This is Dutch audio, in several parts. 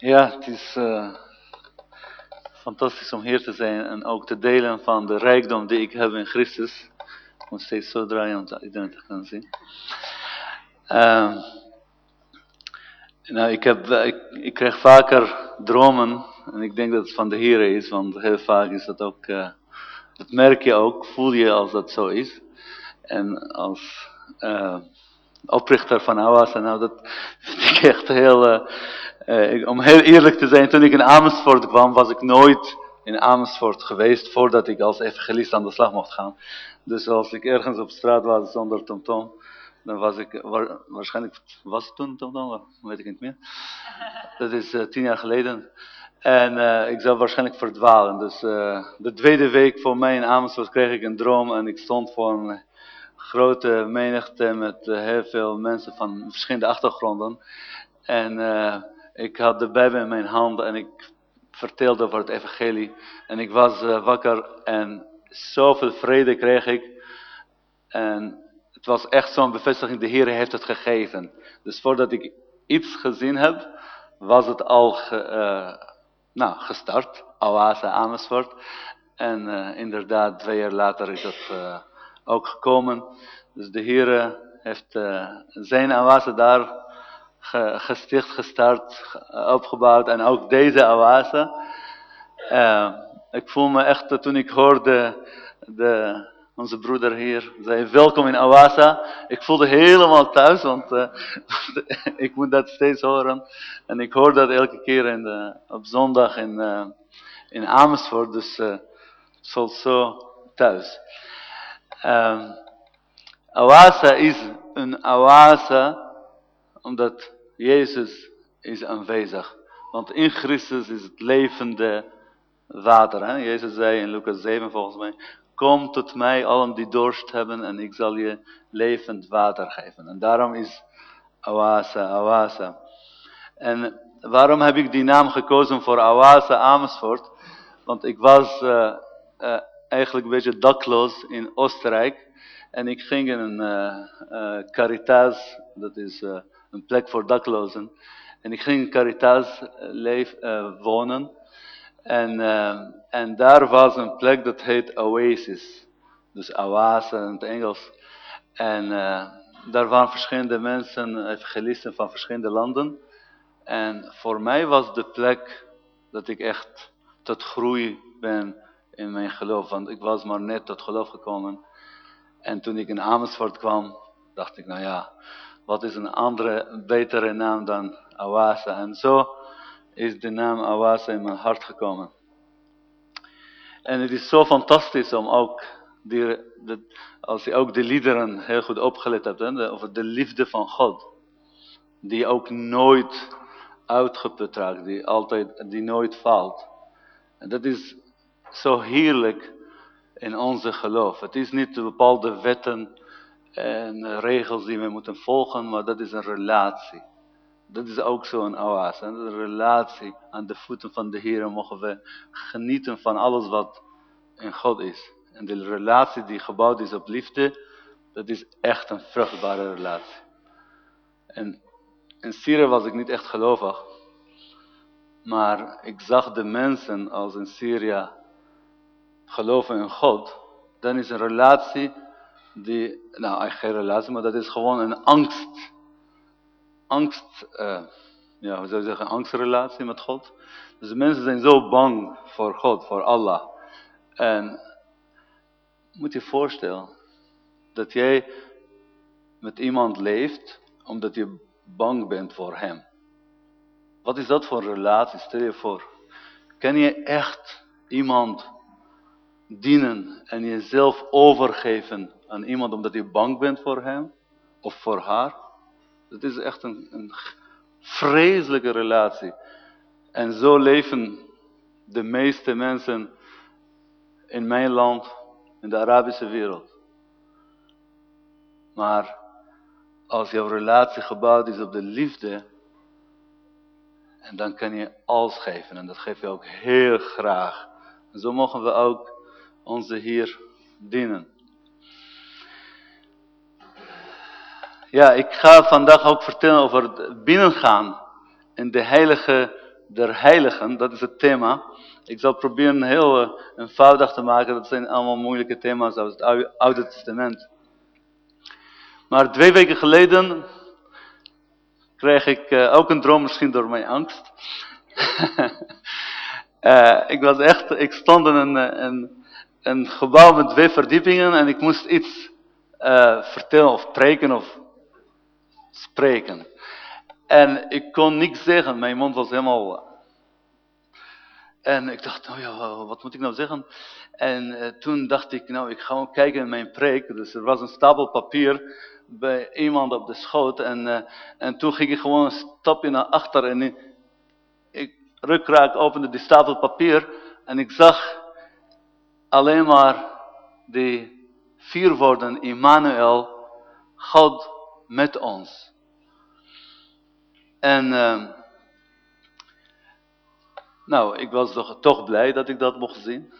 Ja, het is uh, fantastisch om hier te zijn en ook te delen van de rijkdom die ik heb in Christus. Ik moet steeds zo draaien om het te zien. Uh, nou, ik, heb, ik, ik krijg vaker dromen en ik denk dat het van de Heer is, want heel vaak is dat ook, uh, dat merk je ook, voel je als dat zo is. En als oprichter van Awas, nou dat vind ik echt heel, uh, om heel eerlijk te zijn, toen ik in Amersfoort kwam, was ik nooit in Amersfoort geweest voordat ik als evangelist aan de slag mocht gaan. Dus als ik ergens op straat was zonder tomtom, dan was ik, waarschijnlijk was het toen tomtom, weet ik niet meer. Dat is uh, tien jaar geleden. En ik zou waarschijnlijk verdwalen. Dus de tweede week voor mij in Amersfoort kreeg ik een droom en ik stond voor een grote menigte met heel veel mensen van verschillende achtergronden. En ik had de Bijbel in mijn handen en ik vertelde over het evangelie. En ik was uh, wakker en zoveel vrede kreeg ik. En het was echt zo'n bevestiging, de Heer heeft het gegeven. Dus voordat ik iets gezien heb, was het al ge, nou, gestart. Oase Amersfoort. En inderdaad, twee jaar later is het ook gekomen. Dus de Heer heeft zijn oase daar gesticht, gestart, opgebouwd en ook deze oase. Uh, ik voel me echt, toen ik hoorde de, onze broeder hier zei, welkom in Awasa. Ik voelde helemaal thuis, want ik moet dat steeds horen. En ik hoor dat elke keer in de, op zondag in, in Amersfoort, dus het voelt zo thuis. Um, Awasa is een Awasa omdat Jezus is aanwezig. Want in Christus is het levende water. Hè? Jezus zei in Lucas 7 volgens mij. Kom tot mij allen die dorst hebben en ik zal je levend water geven. En daarom is Awasa, Awasa. En waarom heb ik die naam gekozen voor Awasa Amersfoort? Want ik was uh, uh, eigenlijk een beetje dakloos in Oostenrijk. En ik ging in een uh, Caritas, dat is een plek voor daklozen. En ik ging in Caritas leef, wonen. En, en daar was een plek dat heet Oasis. Dus oase in het Engels. En daar waren verschillende mensen, evangelisten van verschillende landen. En voor mij was de plek dat ik echt tot groei ben in mijn geloof. Want ik was maar net tot geloof gekomen. En toen ik in Amersfoort kwam, dacht ik, nou ja, wat is een andere, betere naam dan Awasa. En zo is de naam Awasa in mijn hart gekomen. En het is zo fantastisch om ook, die, de, als je ook de liederen heel goed opgelet hebt, hè, over de liefde van God. Die ook nooit uitgeput raakt, die, altijd, die nooit valt. En dat is zo heerlijk in onze geloof. Het is niet de bepaalde wetten en regels die we moeten volgen, maar dat is een relatie. Dat is ook zo'n oase. Een relatie aan de voeten van de Heer mogen we genieten van alles wat in God is. En de relatie die gebouwd is op liefde, dat is echt een vruchtbare relatie. En in Syrië was ik niet echt gelovig. Maar ik zag de mensen als in Syrië geloven in God. Dan is een relatie die, nou eigenlijk geen relatie, maar dat is gewoon een angst. Angst, uh, ja, hoe zou je zeggen, angstrelatie met God. Dus mensen zijn zo bang voor God, voor Allah. En moet je voorstellen dat jij met iemand leeft omdat je bang bent voor hem. Wat is dat voor een relatie? Stel je voor. Kan je echt iemand dienen en jezelf overgeven aan iemand omdat je bang bent voor hem of voor haar. Dat is echt een, een vreselijke relatie. En zo leven de meeste mensen in mijn land, in de Arabische wereld. Maar als jouw relatie gebouwd is op de liefde, en dan kan je alles geven en dat geef je ook heel graag. Zo mogen we ook onze Heer dienen. Ja, ik ga vandaag ook vertellen over het binnengaan in de heilige der heiligen, dat is het thema. Ik zal proberen heel uh, eenvoudig te maken, dat zijn allemaal moeilijke thema's uit het Oude Testament. Maar twee weken geleden kreeg ik uh, ook een droom, misschien door mijn angst. uh, ik was echt, ik stond in een, een, een gebouw met twee verdiepingen en ik moest iets vertellen of preken of spreken. En ik kon niks zeggen, mijn mond was helemaal... En ik dacht, nou ja, wat moet ik nou zeggen? En uh, toen dacht ik, nou, ik ga kijken in mijn preek. Dus er was een stapel papier bij iemand op de schoot. En, uh, en toen ging ik gewoon een stapje naar achter. En ik, ik rukraak opende die stapel papier. En ik zag alleen maar die vier woorden, Immanuel, God met ons. En uh, nou, ik was toch, toch blij dat ik dat mocht zien.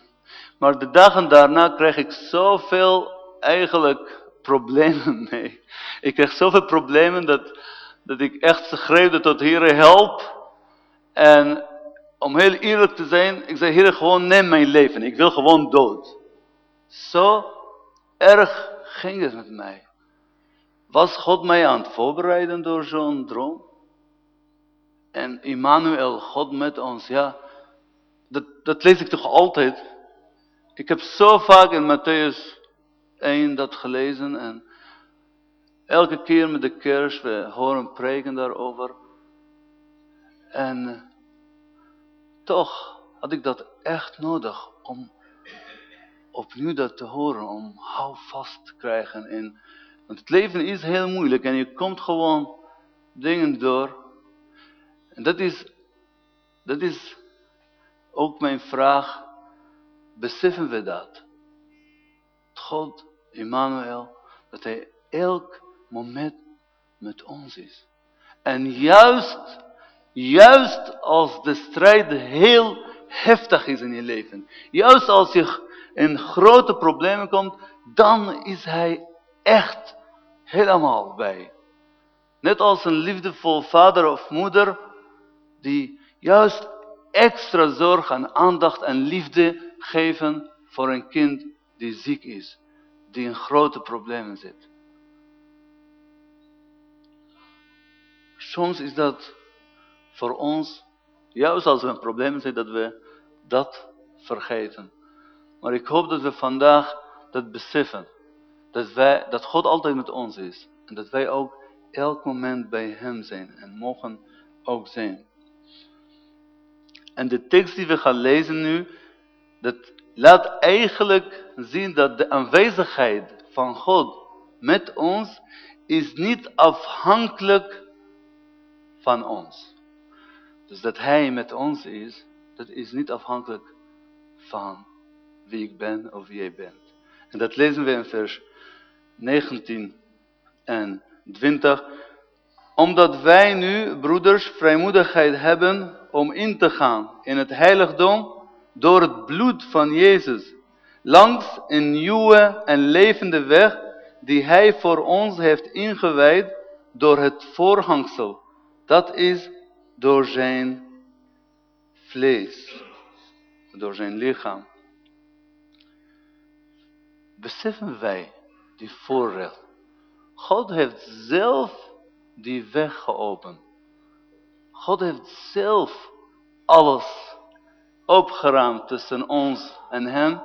Maar de dagen daarna kreeg ik zoveel eigenlijk problemen mee. Ik kreeg zoveel problemen dat, dat ik echt schreeuwde tot Heer help. En om heel eerlijk te zijn, ik zei Heer gewoon neem mijn leven. Ik wil gewoon dood. Zo erg ging het met mij. Was God mij aan het voorbereiden door zo'n droom? En Immanuel, God met ons, ja, dat, dat lees ik toch altijd. Ik heb zo vaak in Matthäus 1 dat gelezen en elke keer met de kerst, we horen preken daarover. En eh, toch had ik dat echt nodig om opnieuw dat te horen, om houvast te krijgen. In, want het leven is heel moeilijk en je komt gewoon dingen door en dat is, dat is ook mijn vraag. Beseffen we dat? God, Emmanuel, dat hij elk moment met ons is. En juist, juist als de strijd heel heftig is in je leven. Juist als je in grote problemen komt, dan is hij echt helemaal bij. Net als een liefdevol vader of moeder die juist extra zorg en aandacht en liefde geven voor een kind die ziek is, die in grote problemen zit. Soms is dat voor ons, juist als we in problemen zitten, dat we dat vergeten. Maar ik hoop dat we vandaag dat beseffen. Dat, wij, dat God altijd met ons is. En dat wij ook elk moment bij hem zijn. En mogen ook zijn. En de tekst die we gaan lezen nu, dat laat eigenlijk zien dat de aanwezigheid van God met ons is niet afhankelijk van ons. Dus dat Hij met ons is, dat is niet afhankelijk van wie ik ben of wie jij bent. En dat lezen we in vers 19 en 20. Omdat wij nu, broeders, vrijmoedigheid hebben om in te gaan in het heiligdom door het bloed van Jezus. Langs een nieuwe en levende weg die hij voor ons heeft ingewijd door het voorhangsel. Dat is door zijn vlees, door zijn lichaam. Beseffen wij die voorrecht. God heeft zelf die weg geopend. God heeft zelf alles opgeruimd tussen ons en hem,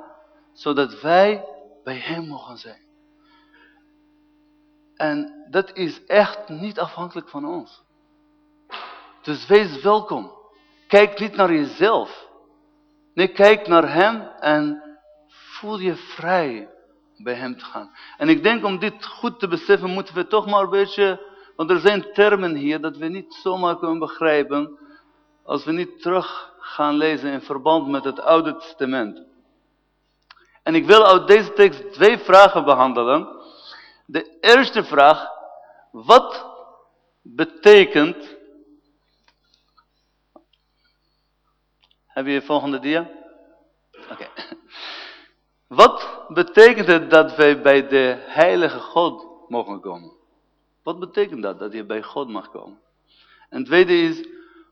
zodat wij bij hem mogen zijn. En dat is echt niet afhankelijk van ons. Dus wees welkom. Kijk niet naar jezelf. Nee, kijk naar hem en voel je vrij bij hem te gaan. En ik denk om dit goed te beseffen moeten we toch maar een beetje want er zijn termen hier dat we niet zomaar kunnen begrijpen als we niet terug gaan lezen in verband met het Oude Testament. En ik wil uit deze tekst twee vragen behandelen. De eerste vraag, wat betekent... Heb je je volgende dia? Oké. Wat betekent het dat wij bij de heilige God mogen komen? Wat betekent dat, dat je bij God mag komen? En het tweede is,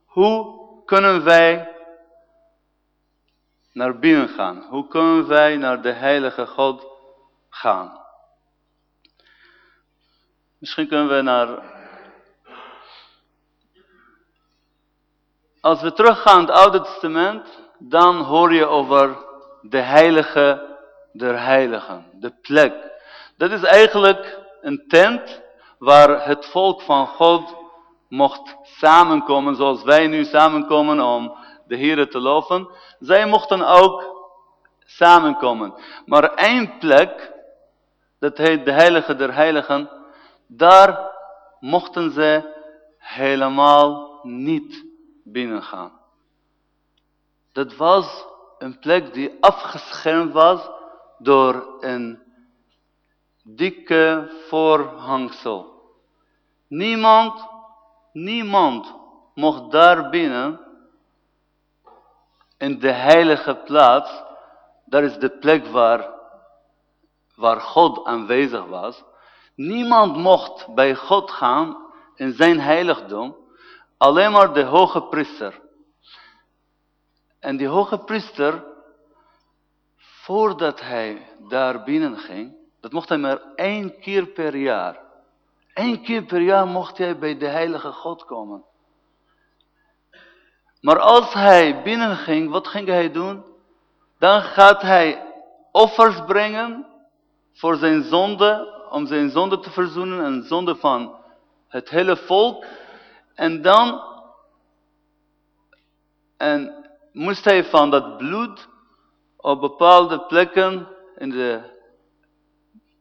hoe kunnen wij naar binnen gaan? Hoe kunnen wij naar de heilige God gaan? Misschien kunnen we naar... Als we teruggaan in het Oude Testament, dan hoor je over de heilige der heiligen, de plek. Dat is eigenlijk een tent waar het volk van God mocht samenkomen, zoals wij nu samenkomen om de Heer te loven. Zij mochten ook samenkomen. Maar één plek, dat heet de heilige der heiligen, daar mochten ze helemaal niet binnengaan. Dat was een plek die afgeschermd was door een dikke voorhangsel. Niemand, niemand mocht daar binnen in de heilige plaats. Daar is de plek waar, waar God aanwezig was. Niemand mocht bij God gaan in zijn heiligdom. Alleen maar de hoge priester. En die hoge priester, voordat hij daar binnen ging, dat mocht hij maar één keer per jaar. Eén keer per jaar mocht hij bij de heilige God komen. Maar als hij binnenging, wat ging hij doen? Dan gaat hij offers brengen voor zijn zonde, om zijn zonde te verzoenen en zonde van het hele volk. En dan en moest hij van dat bloed op bepaalde plekken in de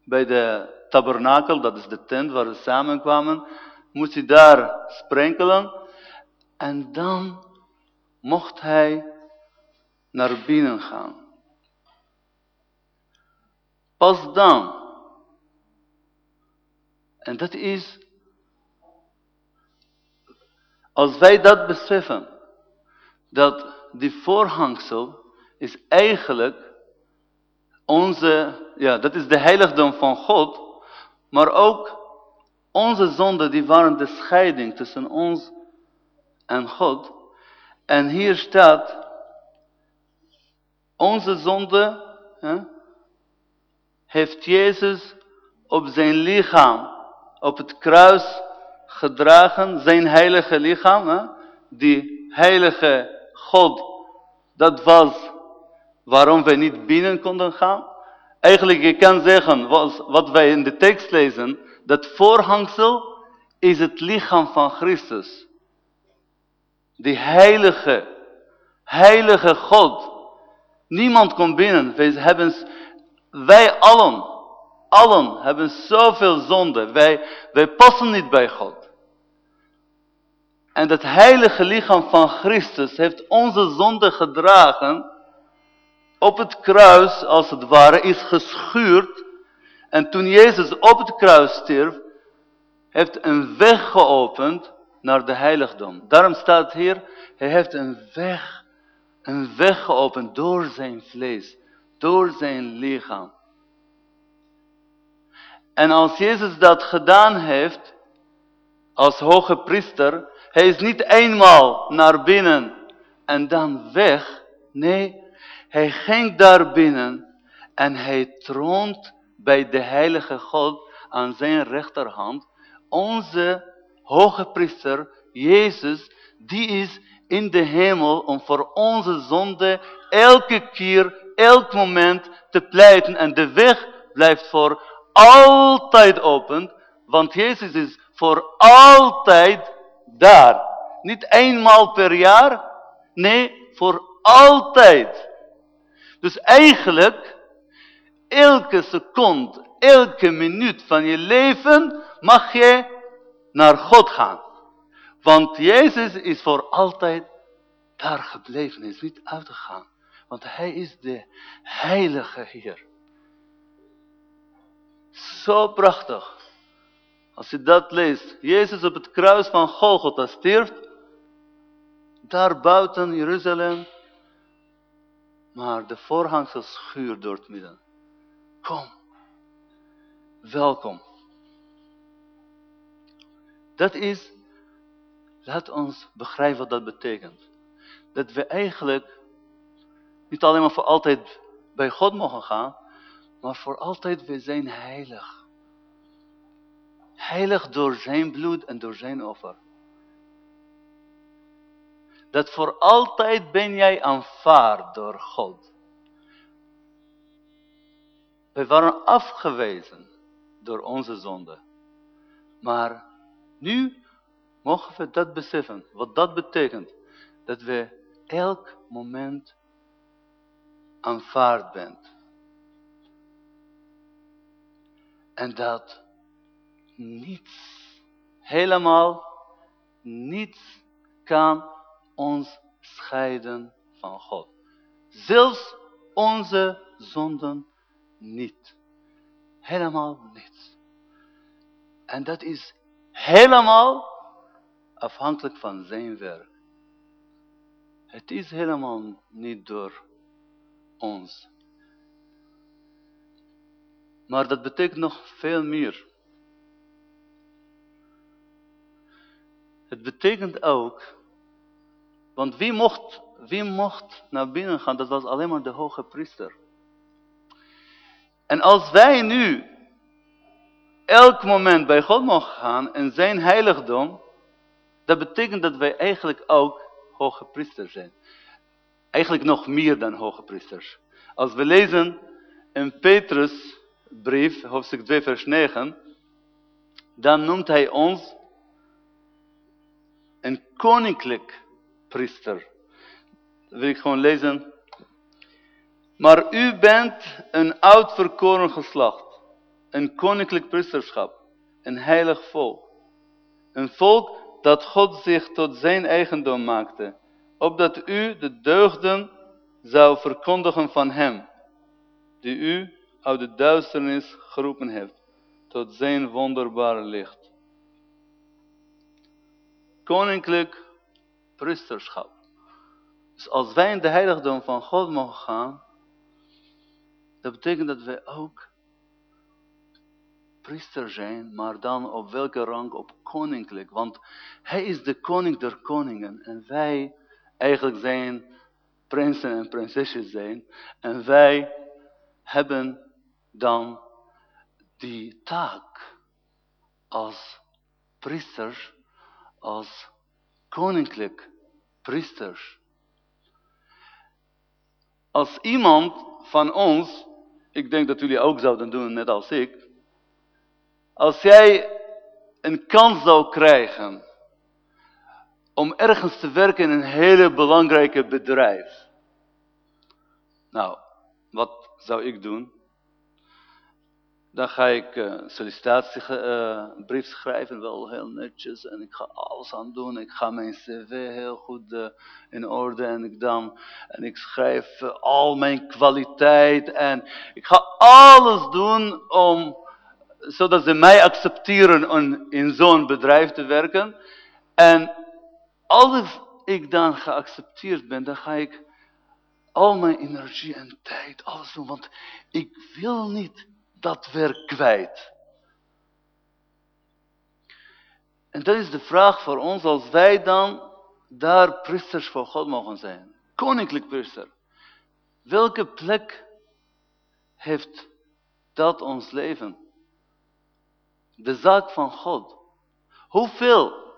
bij de tabernakel, dat is de tent waar ze samenkwamen, moest hij daar sprenkelen. En dan mocht hij naar binnen gaan. Pas dan. En dat is, als wij dat beseffen, dat die voorhangsel is eigenlijk onze, ja, dat is de heiligdom van God, maar ook onze zonden, die waren de scheiding tussen ons en God. En hier staat, onze zonde heeft Jezus op zijn lichaam, op het kruis gedragen, zijn heilige lichaam, die heilige God, dat was waarom wij niet binnen konden gaan? Eigenlijk, je kan zeggen, wat wij in de tekst lezen, dat voorhangsel is het lichaam van Christus. Die heilige, heilige God. Niemand komt binnen. Wij, hebben, wij allen, allen hebben zoveel zonde. Wij, wij passen niet bij God. En dat heilige lichaam van Christus heeft onze zonde gedragen op het kruis, als het ware, is geschuurd. En toen Jezus op het kruis stierf, heeft een weg geopend naar de heiligdom. Daarom staat hier, hij heeft een weg, een weg geopend door zijn vlees, door zijn lichaam. En als Jezus dat gedaan heeft, als hoge priester, hij is niet eenmaal naar binnen en dan weg. Nee, hij ging daar binnen en hij troont bij de heilige God aan zijn rechterhand. Onze hoge priester, Jezus, die is in de hemel om voor onze zonde elke keer, elk moment te pleiten. En de weg blijft voor altijd open, want Jezus is voor altijd daar. Niet eenmaal per jaar, nee, voor altijd. Dus eigenlijk, elke seconde, elke minuut van je leven mag je naar God gaan. Want Jezus is voor altijd daar gebleven, is niet uitgegaan. Want hij is de heilige Heer. Zo prachtig. Als je dat leest. Jezus op het kruis van Golgotha stierft. Daar buiten Jeruzalem maar de voorhangsel schuurt door het midden. Kom, welkom. Dat is, laat ons begrijpen wat dat betekent. dat we eigenlijk niet alleen maar voor altijd bij God mogen gaan, maar voor altijd we zijn heilig. Heilig door zijn bloed en door zijn offer. Dat voor altijd ben jij aanvaard door God. We waren afgewezen door onze zonde. Maar nu mogen we dat beseffen. Wat dat betekent. Dat we elk moment aanvaard bent. En dat niets, helemaal niets kan ons scheiden van God. Zelfs onze zonden niet. Helemaal niets. En dat is helemaal afhankelijk van zijn werk. Het is helemaal niet door ons. Maar dat betekent nog veel meer. Het betekent ook, want wie mocht, wie mocht naar binnen gaan, dat was alleen maar de hoge priester. En als wij nu elk moment bij God mogen gaan en zijn heiligdom, dat betekent dat wij eigenlijk ook hoge priesters zijn. Eigenlijk nog meer dan hoge priesters. Als we lezen in Petrus brief, hoofdstuk 2 vers 9, dan noemt hij ons een koninklijk priester. Dat wil ik gewoon lezen. Maar u bent een oud verkoren geslacht, een koninklijk priesterschap, een heilig volk. Een volk dat God zich tot zijn eigendom maakte, opdat u de deugden zou verkondigen van hem, die u uit de duisternis geroepen heeft, tot zijn wonderbare licht. Koninklijk priesterschap. Dus als wij in de heiligdom van God mogen gaan, dat betekent dat wij ook priester zijn, maar dan op welke rang? Op koninklijk. Want hij is de koning der koningen. En wij eigenlijk zijn prinsen en prinsesjes zijn. En wij hebben dan die taak als priesters, als koninklijk priesters. Als iemand van ons, ik denk dat jullie ook zouden doen, net als ik, als jij een kans zou krijgen om ergens te werken in een hele belangrijke bedrijf. Nou, wat zou ik doen? Dan ga ik uh, sollicitatiebrief uh, schrijven, wel heel netjes. En ik ga alles aan doen. Ik ga mijn cv heel goed uh, in orde. En ik, dan, en ik schrijf al mijn kwaliteit. En ik ga alles doen om zodat ze mij accepteren om in zo'n bedrijf te werken. En als ik dan geaccepteerd ben, dan ga ik al mijn energie en tijd, alles doen. Want ik wil niet dat werk kwijt. En dat is de vraag voor ons als wij dan daar priesters voor God mogen zijn. Koninklijk priester. Welke plek heeft dat ons leven? de zaak van God. Hoeveel,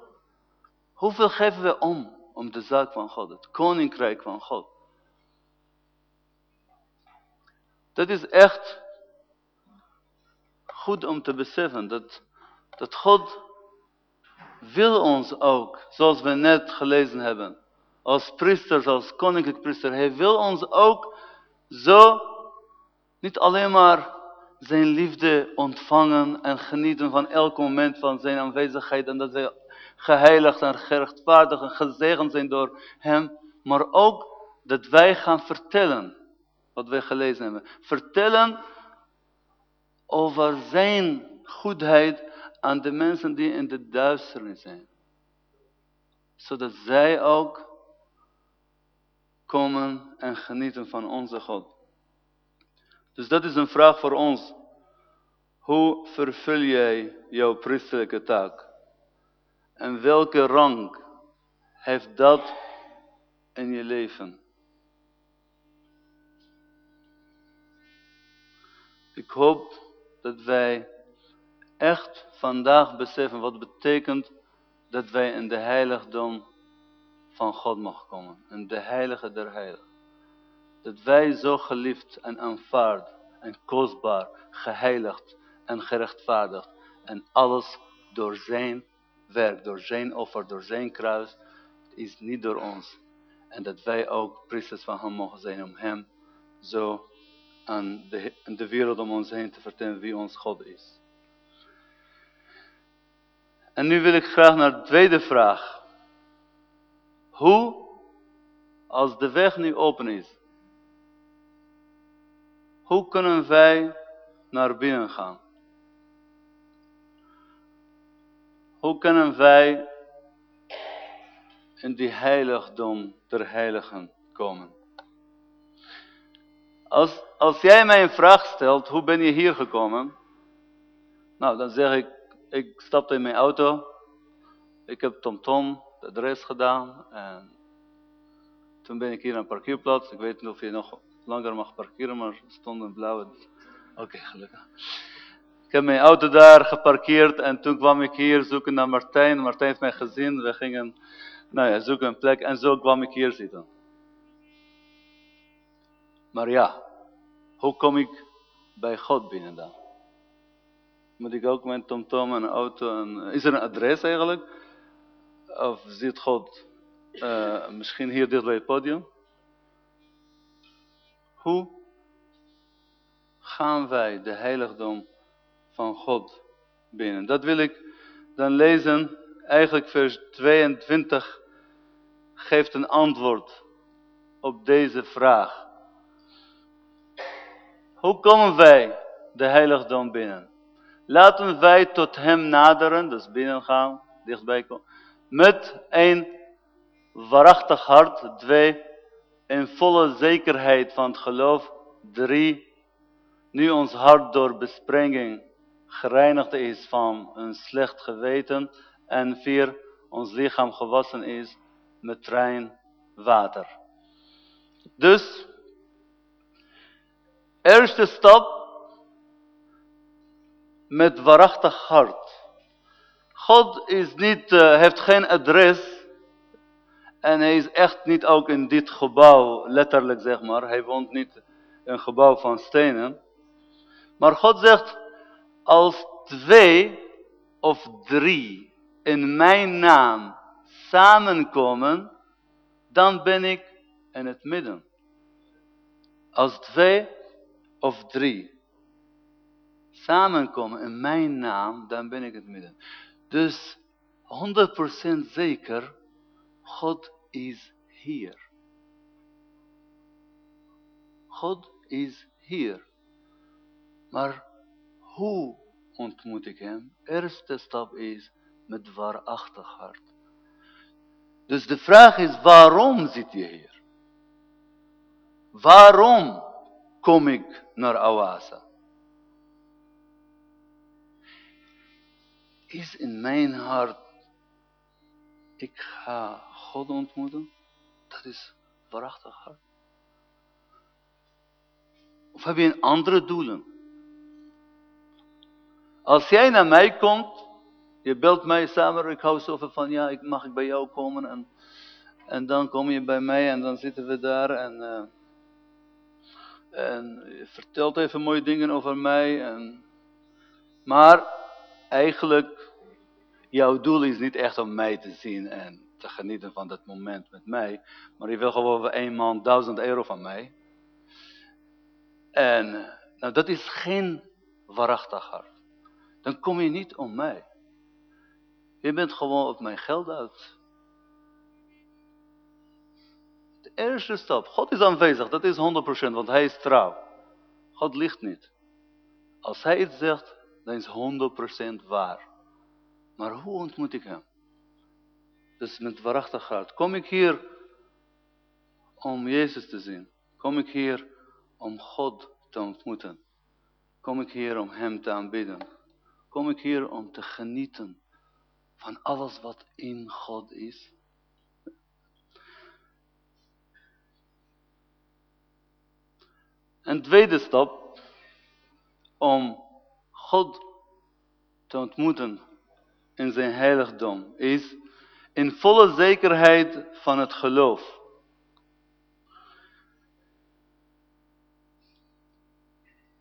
hoeveel geven we om, om de zaak van God, het koninkrijk van God. Dat is echt goed om te beseffen, dat, dat God wil ons ook, zoals we net gelezen hebben, als priesters, als koninklijk priester, hij wil ons ook zo, niet alleen maar zijn liefde ontvangen en genieten van elk moment van zijn aanwezigheid. En dat wij geheiligd en gerechtvaardigd en gezegend zijn door hem. Maar ook dat wij gaan vertellen wat wij gelezen hebben. Vertellen over zijn goedheid aan de mensen die in de duisternis zijn. Zodat zij ook komen en genieten van onze God. Dus dat is een vraag voor ons. Hoe vervul jij jouw priesterlijke taak? En welke rang heeft dat in je leven. Ik hoop dat wij echt vandaag beseffen wat betekent dat wij in de heiligdom van God mogen komen. In de heilige der heiligen. Dat wij zo geliefd en aanvaard en kostbaar, geheiligd en gerechtvaardigd. En alles door zijn werk, door zijn offer, door zijn kruis. Is niet door ons. En dat wij ook priesters van hem mogen zijn om hem zo aan de, de wereld om ons heen te vertellen wie ons God is. En nu wil ik graag naar de tweede vraag. Hoe, als de weg nu open is, hoe kunnen wij naar binnen gaan? Hoe kunnen wij in die heiligdom der heiligen komen? Als, als jij mij een vraag stelt, hoe ben je hier gekomen? Nou, dan zeg ik, ik stapte in mijn auto. Ik heb TomTom, de adres gedaan. En toen ben ik hier aan de parkeerplaats. Ik weet niet of je nog langer mag parkeren, maar er stond een blauwe... Oké, gelukkig. Ik heb mijn auto daar geparkeerd en toen kwam ik hier zoeken naar Martijn. Martijn heeft mij gezien. We gingen nou ja, zoeken een plek en zo kwam ik hier zitten. Maar ja, hoe kom ik bij God binnen dan? Moet ik ook mijn tomtom en auto en... Is er een adres eigenlijk? Of zit God uh, misschien hier dicht bij het podium? Hoe gaan wij de heiligdom van God binnen? Dat wil ik dan lezen. Eigenlijk vers 22 geeft een antwoord op deze vraag. Hoe komen wij de heiligdom binnen? Laten wij tot hem naderen, dus binnengaan, dichtbij komen. Met een waarachtig hart, twee, in volle zekerheid van het geloof, drie, nu ons hart door besprenging gereinigd is van een slecht geweten, en vier, ons lichaam gewassen is met trein water. Dus, eerste stap, met waarachtig hart. God is niet, uh, heeft geen adres. En hij is echt niet ook in dit gebouw, letterlijk zeg maar. Hij woont niet in een gebouw van stenen. Maar God zegt, als twee of drie in mijn naam samenkomen, dan ben ik in het midden. Als twee of drie samenkomen in mijn naam, dan ben ik het midden. Dus 100% zeker, God is hier. God is hier. Maar hoe ontmoet ik hem? Eerste stap is met waarachtig hart. Dus de vraag is, waarom zit je hier? Waarom kom ik naar Awasa? is in mijn hart, ik ga God ontmoeten, dat is waarachtig hart. Of heb je een andere doelen? Als jij naar mij komt, je belt mij samen, ik hou zoveel van, ja, ik, mag ik bij jou komen? En, en dan kom je bij mij en dan zitten we daar en, uh, en vertelt even mooie dingen over mij. En, maar eigenlijk, jouw doel is niet echt om mij te zien en te genieten van dat moment met mij. Maar je wil gewoon voor één maand duizend euro van mij. En nou, dat is geen waarachtig hart. Dan kom je niet om mij. Je bent gewoon op mijn geld uit. Eerste stap. God is aanwezig, dat is 100%, want hij is trouw. God ligt niet. Als hij iets zegt, dan is 100% waar. Maar hoe ontmoet ik hem? Dus met waarachtig hart. Kom ik hier om Jezus te zien? Kom ik hier om God te ontmoeten? Kom ik hier om hem te aanbidden? Kom ik hier om te genieten van alles wat in God is? Een tweede stap om God te ontmoeten in zijn heiligdom is in volle zekerheid van het geloof.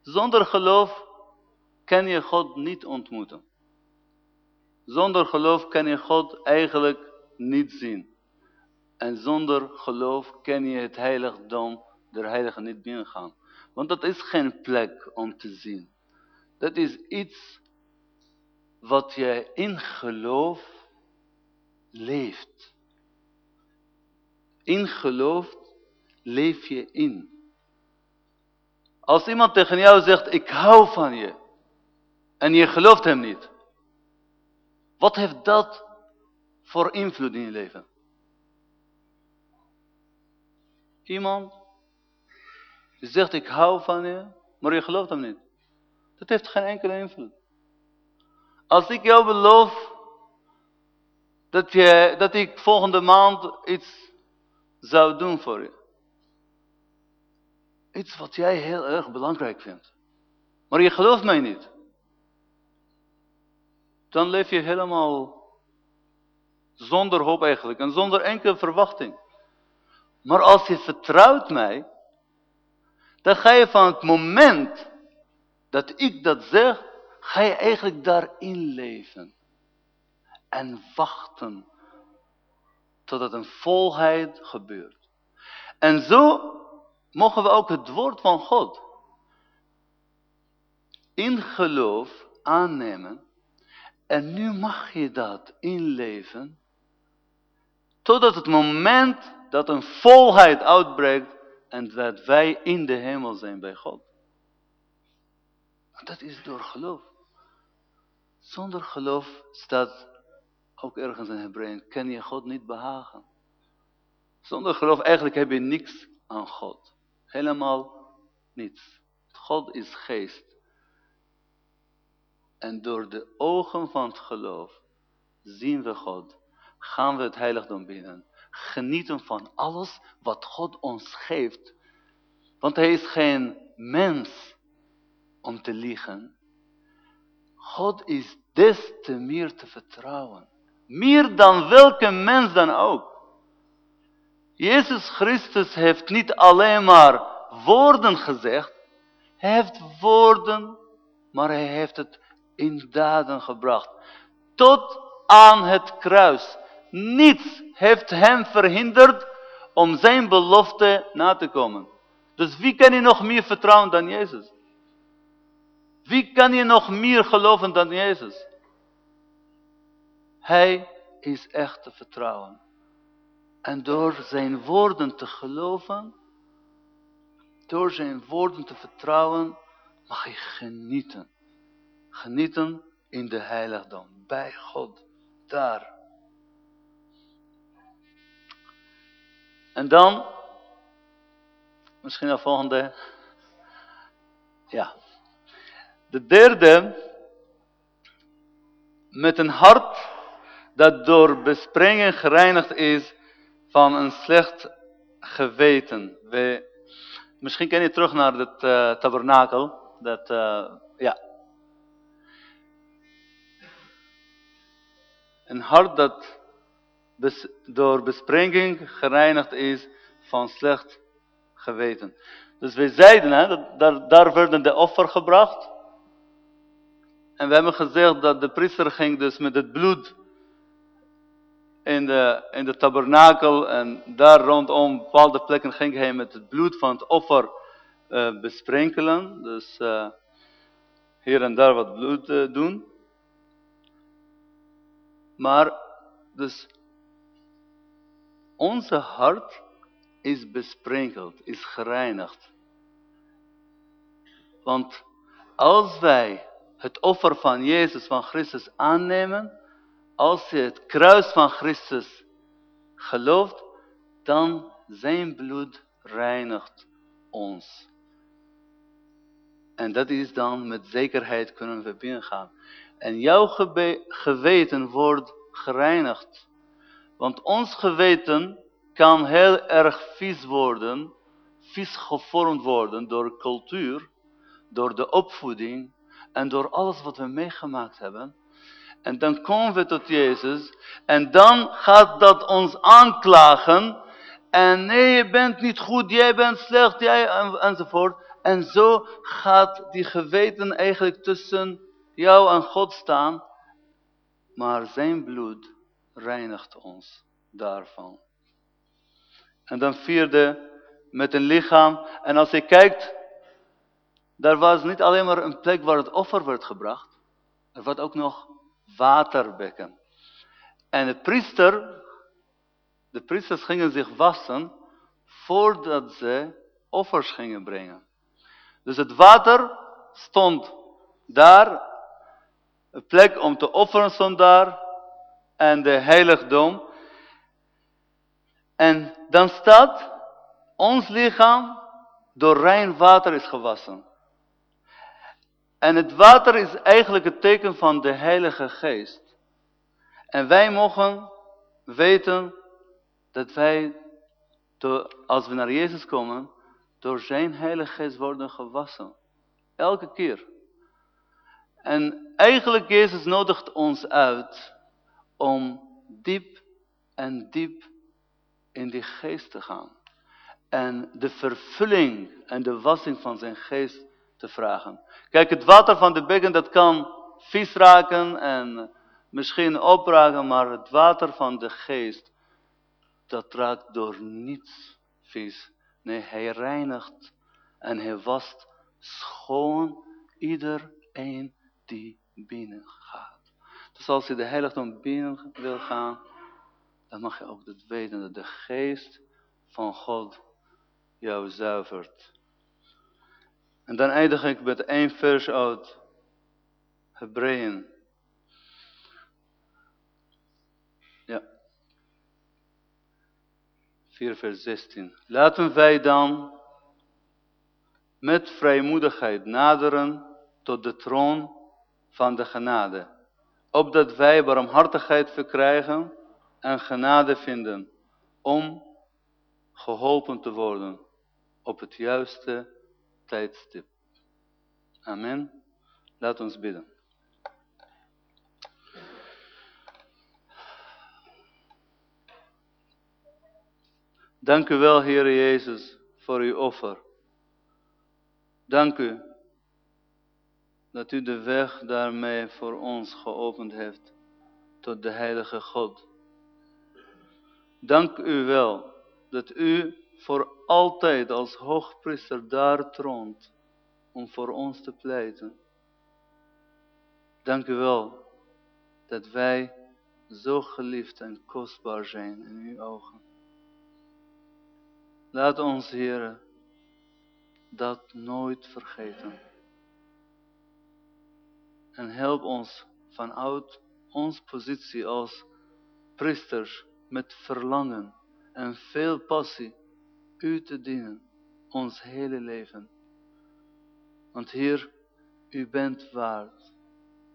Zonder geloof kan je God niet ontmoeten. Zonder geloof kan je God eigenlijk niet zien. En zonder geloof kan je het heiligdom der heiligen niet binnengaan. Want dat is geen plek om te zien. Dat is iets wat je in geloof leeft. In geloof leef je in. Als iemand tegen jou zegt, ik hou van je. En je gelooft hem niet. Wat heeft dat voor invloed in je leven? Iemand die zegt, ik hou van je, maar je gelooft hem niet. Dat heeft geen enkele invloed. Als ik jou beloof dat, je, dat ik volgende maand iets zou doen voor je. Iets wat jij heel erg belangrijk vindt. Maar je gelooft mij niet. Dan leef je helemaal zonder hoop eigenlijk en zonder enkele verwachting. Maar als je vertrouwt mij, dan ga je van het moment dat ik dat zeg, ga je eigenlijk daarin leven. En wachten totdat een volheid gebeurt. En zo mogen we ook het woord van God in geloof aannemen. En nu mag je dat inleven. Totdat het moment dat een volheid uitbreekt en dat wij in de hemel zijn bij God. Dat is door geloof. Zonder geloof staat ook ergens in Hebreeën, kan je God niet behagen. Zonder geloof eigenlijk heb je niks aan God. Helemaal niets. God is geest. En door de ogen van het geloof zien we God. Gaan we het heiligdom binnen. Genieten van alles wat God ons geeft. Want hij is geen mens om te liegen. God is des te meer te vertrouwen. Meer dan welke mens dan ook. Jezus Christus heeft niet alleen maar woorden gezegd. Hij heeft woorden, maar hij heeft het in daden gebracht. Tot aan het kruis. Niets heeft hem verhinderd om zijn belofte na te komen. Dus wie kan je nog meer vertrouwen dan Jezus? Wie kan je nog meer geloven dan Jezus? Hij is echt te vertrouwen. En door zijn woorden te geloven, door zijn woorden te vertrouwen, mag je genieten. Genieten in de heiligdom, bij God, daar. En dan, misschien de volgende, ja. De derde, met een hart dat door besprengen gereinigd is van een slecht geweten. We, misschien ken je terug naar het uh, tabernakel. Dat, uh, ja. Een hart dat bes, door besprenging gereinigd is van slecht geweten. Dus we zeiden, hè, dat, daar, daar werden de offer gebracht. En we hebben gezegd dat de priester ging dus met het bloed in de, in de tabernakel en daar rondom bepaalde plekken ging hij met het bloed van het offer uh, besprenkelen. Dus uh, hier en daar wat bloed uh, doen. Maar dus onze hart is besprenkeld, is gereinigd. Want als wij het offer van Jezus, van Christus aannemen, als je het kruis van Christus gelooft, dan zijn bloed reinigt ons. En dat is dan met zekerheid kunnen we binnengaan. En jouw geweten wordt gereinigd. Want ons geweten kan heel erg vies worden vies gevormd worden door cultuur, door de opvoeding en door alles wat we meegemaakt hebben. En dan komen we tot Jezus en dan gaat dat ons aanklagen. En nee, je bent niet goed, jij bent slecht, jij enzovoort. En zo gaat die geweten eigenlijk tussen jou en God staan. Maar zijn bloed reinigt ons daarvan. En dan vierde, met een lichaam. En als je kijkt, daar was niet alleen maar een plek waar het offer werd gebracht. Er was ook nog waterbekken. En de priester, de priesters gingen zich wassen voordat ze offers gingen brengen. Dus het water stond daar, een plek om te offeren stond daar, en de heiligdom. En dan staat, ons lichaam door rein water is gewassen. En het water is eigenlijk het teken van de Heilige Geest. En wij mogen weten dat wij, als we naar Jezus komen, door zijn Heilige Geest worden gewassen. Elke keer. En eigenlijk Jezus nodigt ons uit om diep en diep in die geest te gaan. En de vervulling en de wassing van zijn geest te vragen. Kijk, het water van de bekken, dat kan vies raken en misschien opraken, maar het water van de geest, dat raakt door niets vies. Nee, hij reinigt en hij wast schoon iedereen die binnen gaat. Dus als je de heiligdom binnen wil gaan, dan mag je ook dat weten dat de geest van God jou zuivert. En dan eindig ik met één vers uit Hebreeën. Ja. 4 vers 16. Laten wij dan met vrijmoedigheid naderen tot de troon van de genade. Opdat wij barmhartigheid verkrijgen en genade vinden om geholpen te worden op het juiste tijdstip. Amen. Laat ons bidden. Dank u wel, Heer Jezus, voor uw offer. Dank u dat u de weg daarmee voor ons geopend heeft tot de heilige God. Dank u wel dat u voor altijd als hoogpriester daar troont om voor ons te pleiten. Dank u wel dat wij zo geliefd en kostbaar zijn in uw ogen. Laat ons, Heer, dat nooit vergeten. En help ons vanuit onze positie als priesters met verlangen en veel passie u te dienen, ons hele leven. Want Heer, u bent waard,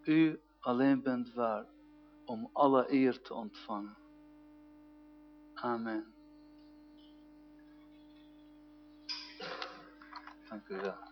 u alleen bent waard om alle eer te ontvangen. Amen. Dank u wel.